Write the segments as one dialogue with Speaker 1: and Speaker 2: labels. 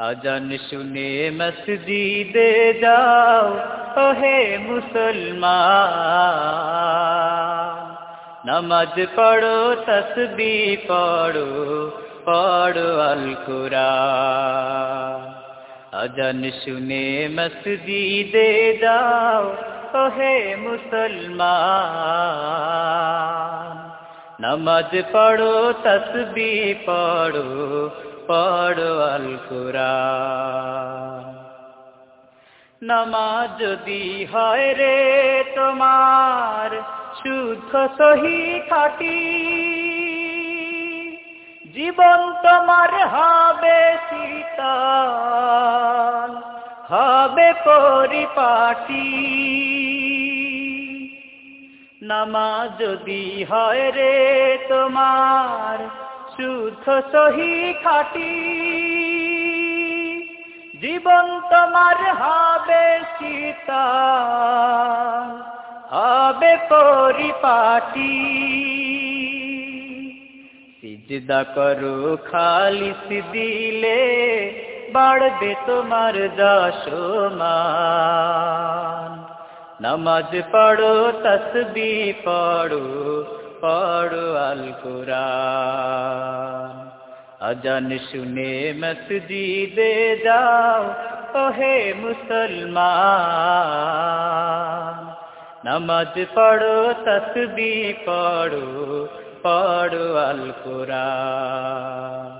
Speaker 1: अजन सुने मसजिदे जाओ ओहे मुसलमान। नमाज पढ़ो तस्बी पढ़ो पढ़ो अल कुरान अजन सुने मस्जिद जाओ ओहे मुसलमान। नमाज पढ़ो तस्बी पढ़ो পড়ো আল কুরআন। নামাজ যদি হয় রে তোমার, শুদ্ধ সহি খাটি। জীবন তোমার হবে শীতল হবে পরিপাটি। নামাজ যদি হয় রে তোমার শুদ্ধ সহি খাটি। জীবন তোমার হবে শীতল হবে পরিপাটি। সিজদা করো, খালিস দিলে বাড়বে তোমার যশমান নামাজ পড়ো, তসবি পড়ো পড়ো আল কুরআন আজান শুনে মসজিদে যাও ওহে মুসলমান নামাজ পড়ো তসবি পড়ো পড়ো আল কোরআন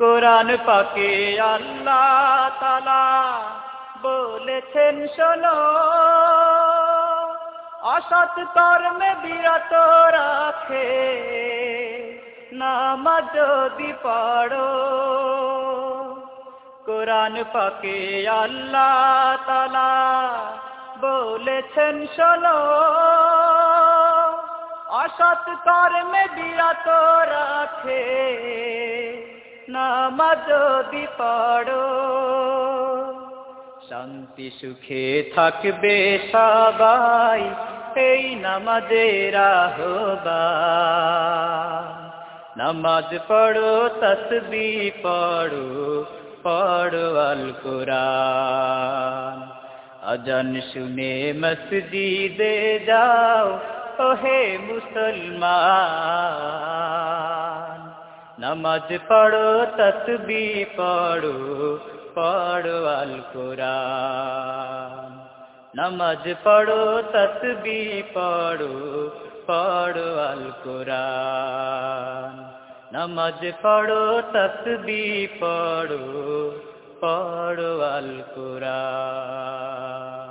Speaker 1: কোরআন পাকে আল্লাহ তালা বলেছেন শোনো অসৎ কর্মে বিরত রাখে। নামাজ যদি পড়ো, কোরআন পাকে আল্লাহ তালা বলেছেন, শোনো। অসৎ কর্মে বিরত রাখে। নামাজ যদি পড়ো, শান্তি সুখে থাকবে সবাই। এই নামাজের আহ্বান। নামাজ পড়ো তসবি পড়ো পড়ো আল কোরআন আজান শুনে মসজিদে যাও, ওহে মুসলমান। নামাজ পড়ো তসবি পড়ো পড়ো আল কোরআন নামাজ পড়ো তসবি পড়ো পড়ো আল কোরআন নামাজ পড়ো তসবি পড়ো পড়ো আল কোরআন